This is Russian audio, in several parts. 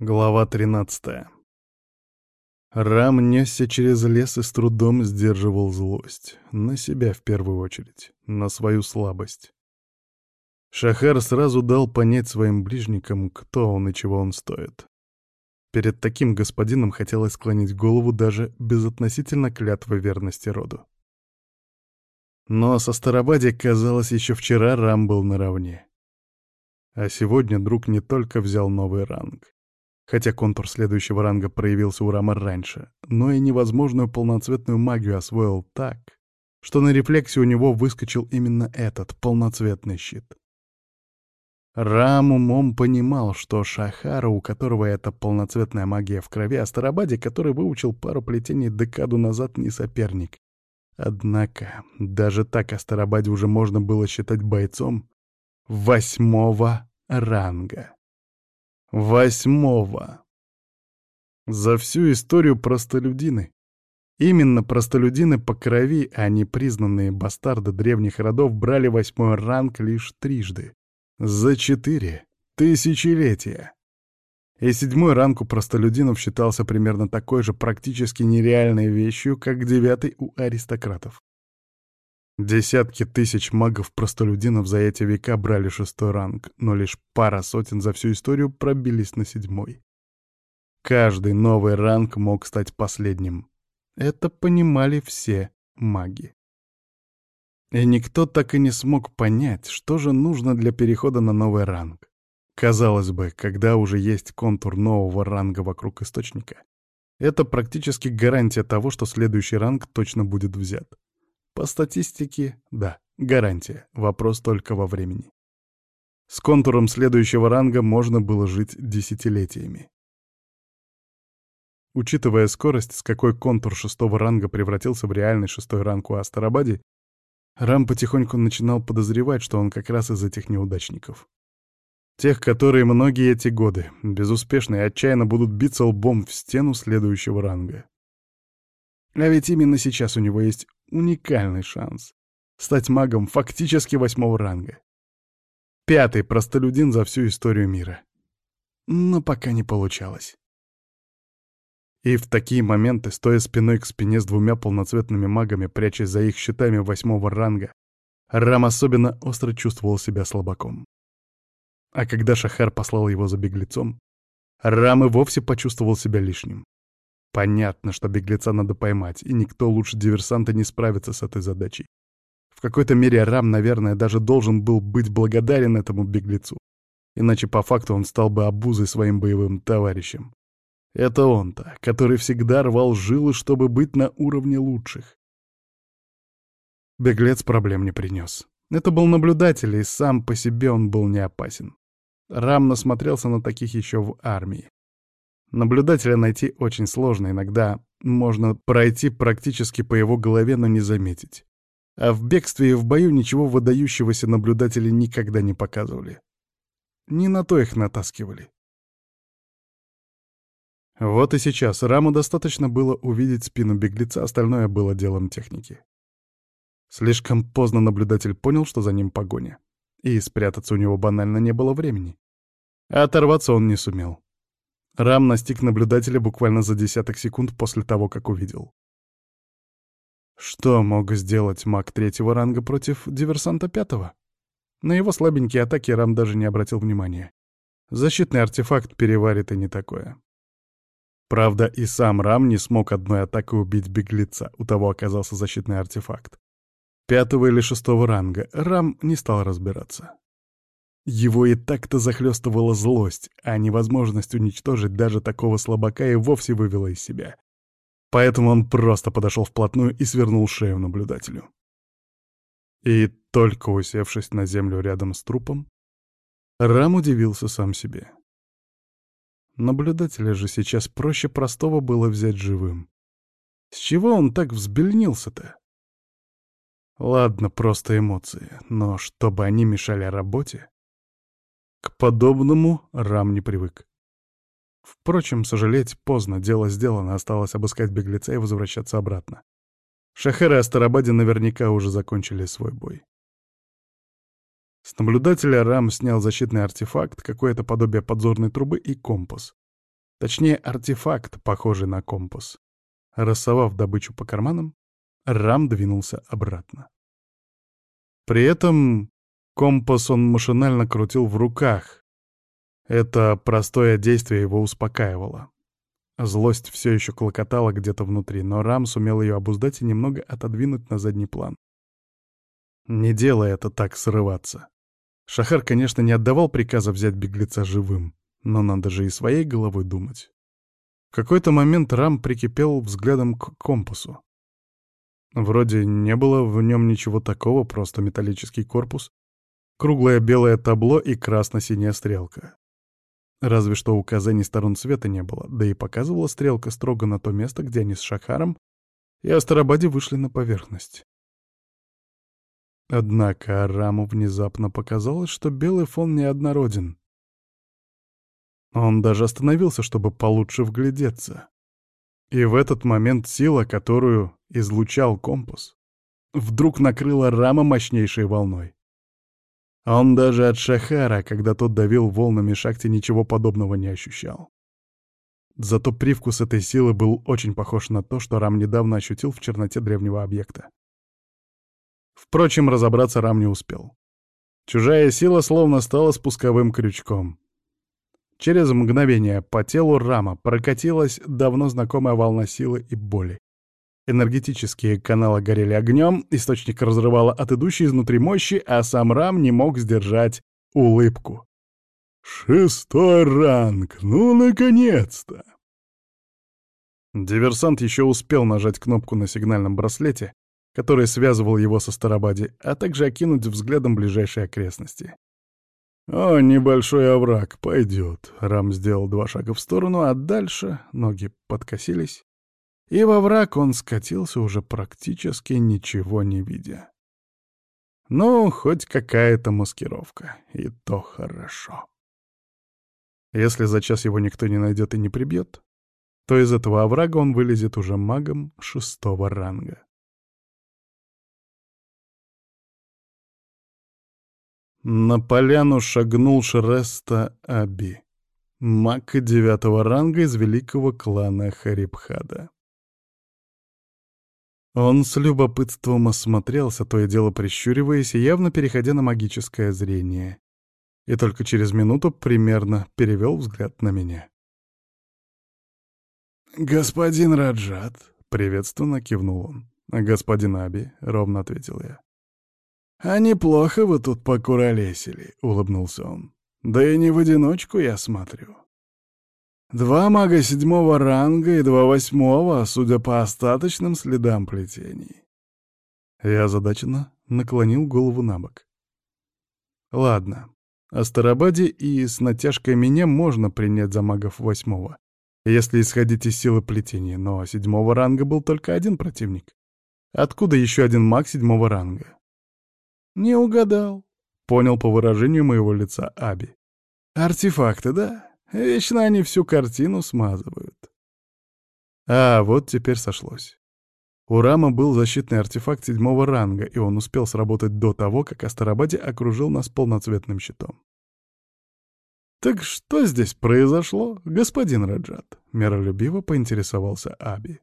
Глава 13 Рам несся через лес и с трудом сдерживал злость. На себя в первую очередь, на свою слабость. Шахар сразу дал понять своим ближникам, кто он и чего он стоит. Перед таким господином хотелось склонить голову даже безотносительно клятвы верности роду. Но со Старобаде, казалось, еще вчера Рам был наравне. А сегодня друг не только взял новый ранг, хотя контур следующего ранга проявился у Рама раньше, но и невозможную полноцветную магию освоил так, что на рефлексе у него выскочил именно этот полноцветный щит. Рам умом понимал, что Шахара, у которого эта полноцветная магия в крови, а Старобаде, который выучил пару плетений декаду назад, не соперник. Однако, даже так Астарабаде уже можно было считать бойцом восьмого ранга. Восьмого. За всю историю простолюдины. Именно простолюдины по крови, а не признанные бастарды древних родов, брали восьмой ранг лишь трижды. За четыре тысячелетия. И седьмой ранг у простолюдинов считался примерно такой же практически нереальной вещью, как девятый у аристократов. Десятки тысяч магов-простолюдинов за эти века брали шестой ранг, но лишь пара сотен за всю историю пробились на седьмой. Каждый новый ранг мог стать последним. Это понимали все маги. И никто так и не смог понять, что же нужно для перехода на новый ранг. Казалось бы, когда уже есть контур нового ранга вокруг источника, это практически гарантия того, что следующий ранг точно будет взят. По статистике, да, гарантия. Вопрос только во времени. С контуром следующего ранга можно было жить десятилетиями. Учитывая скорость, с какой контур шестого ранга превратился в реальный шестой ранг у Астарабаде, Рам потихоньку начинал подозревать, что он как раз из этих неудачников. Тех, которые многие эти годы безуспешно и отчаянно будут биться лбом в стену следующего ранга. А ведь именно сейчас у него есть уникальный шанс стать магом фактически восьмого ранга. Пятый простолюдин за всю историю мира. Но пока не получалось. И в такие моменты, стоя спиной к спине с двумя полноцветными магами, прячась за их щитами восьмого ранга, Рам особенно остро чувствовал себя слабаком. А когда Шахар послал его за беглецом, Рам и вовсе почувствовал себя лишним. Понятно, что беглеца надо поймать, и никто лучше диверсанта не справится с этой задачей. В какой-то мере Рам, наверное, даже должен был быть благодарен этому беглецу. Иначе по факту он стал бы обузой своим боевым товарищам. Это он-то, который всегда рвал жилы, чтобы быть на уровне лучших. Беглец проблем не принес. Это был наблюдатель, и сам по себе он был не опасен. Рам насмотрелся на таких еще в армии. Наблюдателя найти очень сложно, иногда можно пройти практически по его голове, но не заметить. А в бегстве и в бою ничего выдающегося наблюдатели никогда не показывали. Не на то их натаскивали. Вот и сейчас Раму достаточно было увидеть спину беглеца, остальное было делом техники. Слишком поздно наблюдатель понял, что за ним погоня. И спрятаться у него банально не было времени. А оторваться он не сумел. Рам настиг наблюдателя буквально за десяток секунд после того, как увидел. Что мог сделать маг третьего ранга против диверсанта пятого? На его слабенькие атаки Рам даже не обратил внимания. Защитный артефакт переварит и не такое. Правда, и сам Рам не смог одной атакой убить беглеца, у того оказался защитный артефакт. Пятого или шестого ранга Рам не стал разбираться. Его и так-то захлестывала злость, а невозможность уничтожить даже такого слабака и вовсе вывела из себя. Поэтому он просто подошел вплотную и свернул шею наблюдателю. И только усевшись на землю рядом с трупом, Рам удивился сам себе. Наблюдателя же сейчас проще простого было взять живым. С чего он так взбельнился-то? Ладно, просто эмоции, но чтобы они мешали работе... К подобному Рам не привык. Впрочем, сожалеть поздно, дело сделано, осталось обыскать беглеца и возвращаться обратно. Шахер и Астарабаде наверняка уже закончили свой бой. С наблюдателя Рам снял защитный артефакт, какое-то подобие подзорной трубы и компас. Точнее, артефакт, похожий на компас. Рассовав добычу по карманам, Рам двинулся обратно. При этом компас он машинально крутил в руках. Это простое действие его успокаивало. Злость все еще клокотала где-то внутри, но Рам сумел ее обуздать и немного отодвинуть на задний план. Не делая это так срываться. Шахар, конечно, не отдавал приказа взять беглеца живым, но надо же и своей головой думать. В какой-то момент Рам прикипел взглядом к компасу. Вроде не было в нем ничего такого, просто металлический корпус, круглое белое табло и красно-синяя стрелка. Разве что указаний сторон света не было, да и показывала стрелка строго на то место, где они с Шахаром и Астарабаде вышли на поверхность. Однако Араму внезапно показалось, что белый фон неоднороден. Он даже остановился, чтобы получше вглядеться. И в этот момент сила, которую излучал компас, вдруг накрыла Рама мощнейшей волной. Он даже от Шахара, когда тот давил волнами шахте, ничего подобного не ощущал. Зато привкус этой силы был очень похож на то, что Рам недавно ощутил в черноте древнего объекта. Впрочем, разобраться Рам не успел. Чужая сила словно стала спусковым крючком. Через мгновение по телу Рама прокатилась давно знакомая волна силы и боли. Энергетические каналы горели огнем, источник разрывало от идущей изнутри мощи, а сам Рам не мог сдержать улыбку. «Шестой ранг! Ну, наконец-то!» Диверсант еще успел нажать кнопку на сигнальном браслете, который связывал его со Старобади, а также окинуть взглядом ближайшие окрестности. «О, небольшой овраг, пойдет». Рам сделал два шага в сторону, а дальше ноги подкосились, и во враг он скатился уже практически ничего не видя. Ну, хоть какая-то маскировка, и то хорошо. Если за час его никто не найдет и не прибьет, то из этого оврага он вылезет уже магом шестого ранга. На поляну шагнул Шреста Аби, маг девятого ранга из великого клана Харибхада. Он с любопытством осмотрелся, то и дело прищуриваясь и явно переходя на магическое зрение. И только через минуту примерно перевел взгляд на меня. «Господин Раджат», — приветственно кивнул он. «Господин Аби», — ровно ответил я. «А неплохо вы тут покуролесили», — улыбнулся он. «Да и не в одиночку, я смотрю. Два мага седьмого ранга и два восьмого, судя по остаточным следам плетений». Я озадаченно наклонил голову на бок. «Ладно, Астарабаде и с натяжкой меня можно принять за магов восьмого, если исходить из силы плетения, но седьмого ранга был только один противник. Откуда еще один маг седьмого ранга?» «Не угадал», — понял по выражению моего лица Аби. «Артефакты, да? Вечно они всю картину смазывают». А, вот теперь сошлось. У Рама был защитный артефакт седьмого ранга, и он успел сработать до того, как Астарабаде окружил нас полноцветным щитом. «Так что здесь произошло, господин Раджат?» — миролюбиво поинтересовался Аби.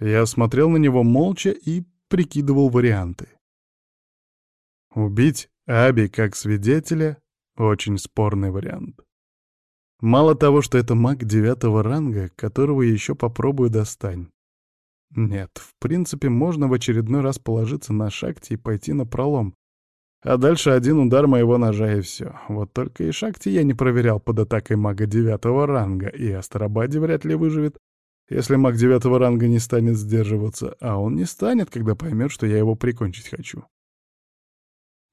Я смотрел на него молча и прикидывал варианты. Убить Аби как свидетеля — очень спорный вариант. Мало того, что это маг девятого ранга, которого еще попробую достань. Нет, в принципе, можно в очередной раз положиться на Шакти и пойти на пролом. А дальше один удар моего ножа и все. Вот только и Шакти я не проверял под атакой мага девятого ранга, и Астарабаде вряд ли выживет, если маг девятого ранга не станет сдерживаться, а он не станет, когда поймет, что я его прикончить хочу.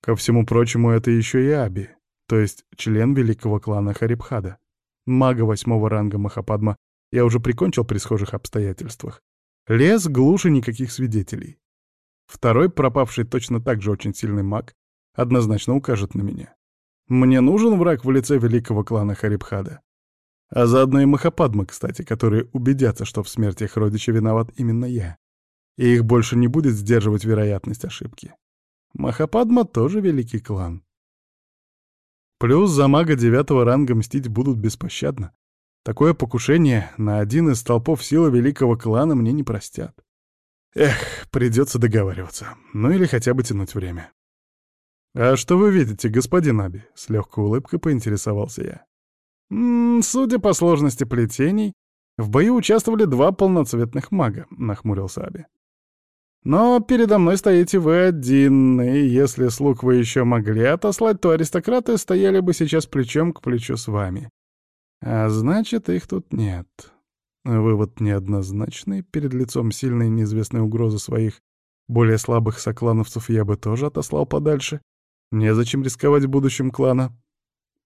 Ко всему прочему, это еще и Аби, то есть член великого клана Харибхада. Мага восьмого ранга Махападма я уже прикончил при схожих обстоятельствах. Лес глуше никаких свидетелей. Второй, пропавший точно так же очень сильный маг, однозначно укажет на меня. Мне нужен враг в лице великого клана Харибхада. А заодно и Махападма, кстати, которые убедятся, что в смерти их родича виноват именно я. И их больше не будет сдерживать вероятность ошибки. Махападма тоже великий клан. Плюс за мага девятого ранга мстить будут беспощадно. Такое покушение на один из толпов силы великого клана мне не простят. Эх, придется договариваться. Ну или хотя бы тянуть время. «А что вы видите, господин Аби?» — с легкой улыбкой поинтересовался я. «М -м, «Судя по сложности плетений, в бою участвовали два полноцветных мага», — нахмурился Аби. «Но передо мной стоите вы один, и если слуг вы еще могли отослать, то аристократы стояли бы сейчас плечом к плечу с вами. А значит, их тут нет. Вывод неоднозначный. Перед лицом сильной неизвестной угрозы своих более слабых соклановцев я бы тоже отослал подальше. Незачем рисковать будущим клана.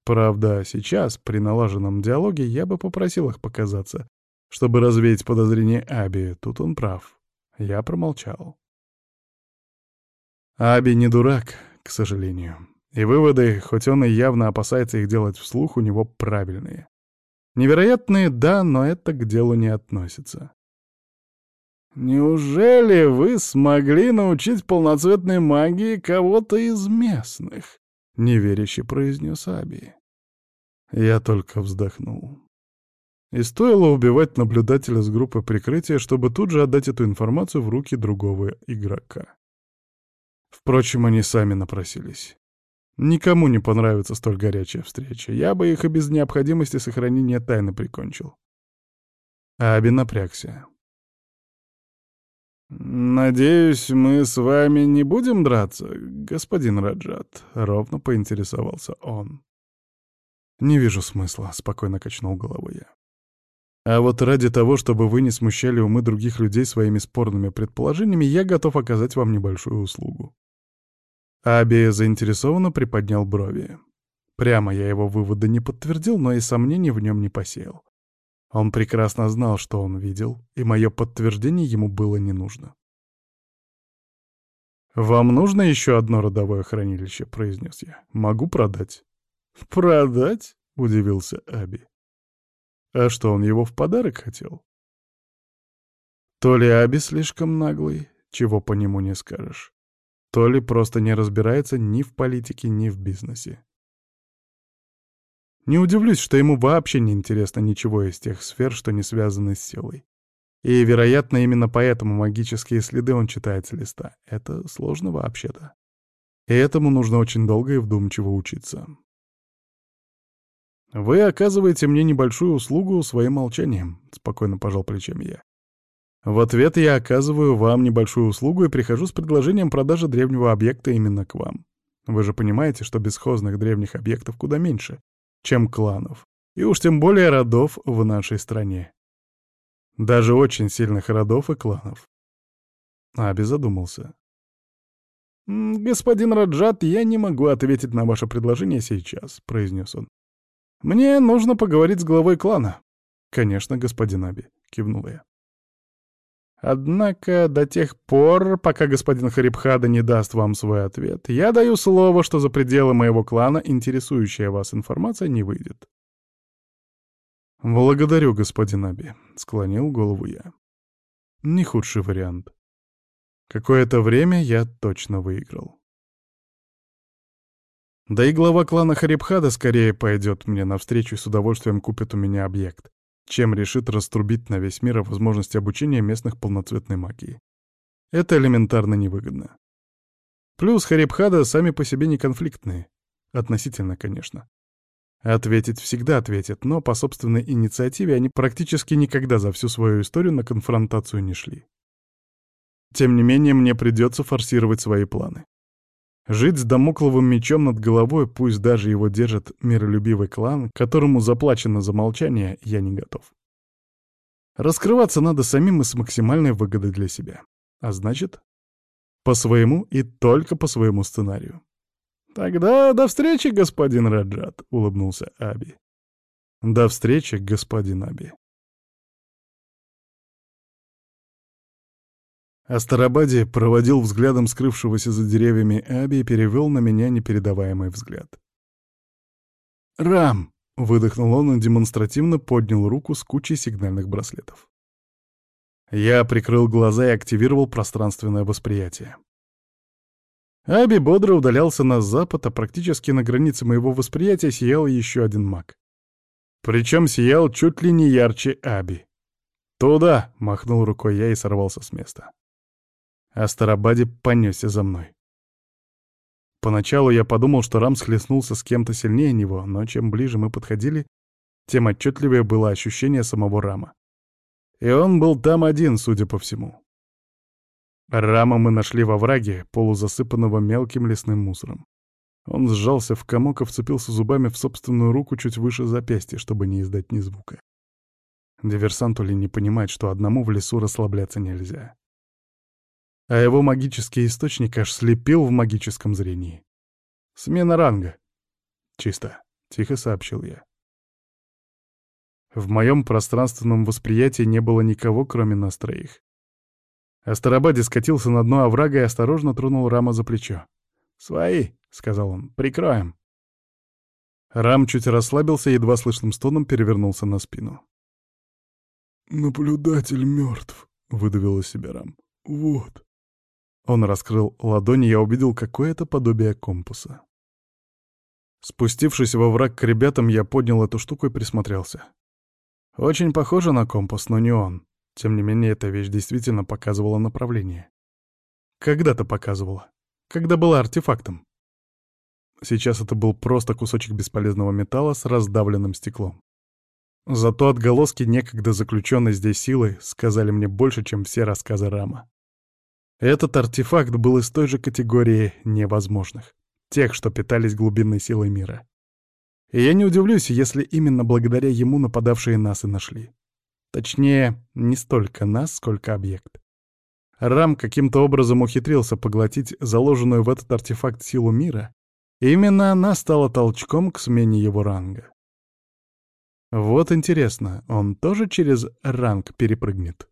Правда, сейчас, при налаженном диалоге, я бы попросил их показаться, чтобы развеять подозрения Аби. Тут он прав. Я промолчал. Аби не дурак, к сожалению. И выводы, хоть он и явно опасается их делать вслух, у него правильные. Невероятные, да, но это к делу не относится. «Неужели вы смогли научить полноцветной магии кого-то из местных?» — неверяще произнес Аби. Я только вздохнул. И стоило убивать наблюдателя с группы прикрытия, чтобы тут же отдать эту информацию в руки другого игрока. Впрочем, они сами напросились. Никому не понравится столь горячая встреча. Я бы их и без необходимости сохранения тайны прикончил. Аби напрягся. «Надеюсь, мы с вами не будем драться, господин Раджат?» — ровно поинтересовался он. «Не вижу смысла», — спокойно качнул головой я. «А вот ради того, чтобы вы не смущали умы других людей своими спорными предположениями, я готов оказать вам небольшую услугу». Аби заинтересованно приподнял брови. Прямо я его выводы не подтвердил, но и сомнений в нем не посеял. Он прекрасно знал, что он видел, и мое подтверждение ему было не нужно. «Вам нужно еще одно родовое хранилище?» — произнес я. «Могу продать». «Продать?» — удивился Аби. «А что, он его в подарок хотел?» То ли Аби слишком наглый, чего по нему не скажешь то ли просто не разбирается ни в политике, ни в бизнесе. Не удивлюсь, что ему вообще не интересно ничего из тех сфер, что не связаны с силой. И, вероятно, именно поэтому магические следы он читает с листа. Это сложно вообще-то. И этому нужно очень долго и вдумчиво учиться. «Вы оказываете мне небольшую услугу своим молчанием», — спокойно пожал плечами я. В ответ я оказываю вам небольшую услугу и прихожу с предложением продажи древнего объекта именно к вам. Вы же понимаете, что бесхозных древних объектов куда меньше, чем кланов, и уж тем более родов в нашей стране. Даже очень сильных родов и кланов. Аби задумался. «Господин Раджат, я не могу ответить на ваше предложение сейчас», — произнес он. «Мне нужно поговорить с главой клана». «Конечно, господин Аби», — кивнул я. Однако до тех пор, пока господин Харибхада не даст вам свой ответ, я даю слово, что за пределы моего клана интересующая вас информация не выйдет. «Благодарю, господин Аби», — склонил голову я. Не худший вариант. Какое-то время я точно выиграл. Да и глава клана Харибхада скорее пойдет мне навстречу и с удовольствием купит у меня объект чем решит раструбить на весь мир о возможности обучения местных полноцветной магии. Это элементарно невыгодно. Плюс Харибхада сами по себе не конфликтные. Относительно, конечно. Ответить всегда ответят, но по собственной инициативе они практически никогда за всю свою историю на конфронтацию не шли. Тем не менее, мне придется форсировать свои планы. Жить с домокловым мечом над головой, пусть даже его держит миролюбивый клан, которому заплачено за молчание, я не готов. Раскрываться надо самим и с максимальной выгодой для себя. А значит, по своему и только по своему сценарию. «Тогда до встречи, господин Раджат», — улыбнулся Аби. «До встречи, господин Аби». Астарабаде проводил взглядом скрывшегося за деревьями Аби и перевел на меня непередаваемый взгляд. «Рам!» — выдохнул он и демонстративно поднял руку с кучей сигнальных браслетов. Я прикрыл глаза и активировал пространственное восприятие. Аби бодро удалялся на запад, а практически на границе моего восприятия сиял еще один маг. Причем сиял чуть ли не ярче Аби. «Туда!» — махнул рукой я и сорвался с места. Астарабаде понесся за мной. Поначалу я подумал, что Рам схлестнулся с кем-то сильнее него, но чем ближе мы подходили, тем отчетливее было ощущение самого Рама. И он был там один, судя по всему. Рама мы нашли во враге, полузасыпанного мелким лесным мусором. Он сжался в комок и вцепился зубами в собственную руку чуть выше запястья, чтобы не издать ни звука. Диверсанту ли не понимать, что одному в лесу расслабляться нельзя. А его магический источник аж слепил в магическом зрении. «Смена ранга». «Чисто», — тихо сообщил я. В моем пространственном восприятии не было никого, кроме нас троих. Астарабаде скатился на дно оврага и осторожно тронул Рама за плечо. «Свои», — сказал он, — «прикроем». Рам чуть расслабился и едва слышным стоном перевернулся на спину. «Наблюдатель мертв», — выдавил из себя Рам. «Вот». Он раскрыл ладони, я увидел какое-то подобие компаса. Спустившись во враг к ребятам, я поднял эту штуку и присмотрелся. Очень похоже на компас, но не он. Тем не менее, эта вещь действительно показывала направление. Когда-то показывала. Когда была артефактом. Сейчас это был просто кусочек бесполезного металла с раздавленным стеклом. Зато отголоски некогда заключенной здесь силы сказали мне больше, чем все рассказы Рама. Этот артефакт был из той же категории невозможных. Тех, что питались глубинной силой мира. И я не удивлюсь, если именно благодаря ему нападавшие нас и нашли. Точнее, не столько нас, сколько объект. Рам каким-то образом ухитрился поглотить заложенную в этот артефакт силу мира, и именно она стала толчком к смене его ранга. Вот интересно, он тоже через ранг перепрыгнет?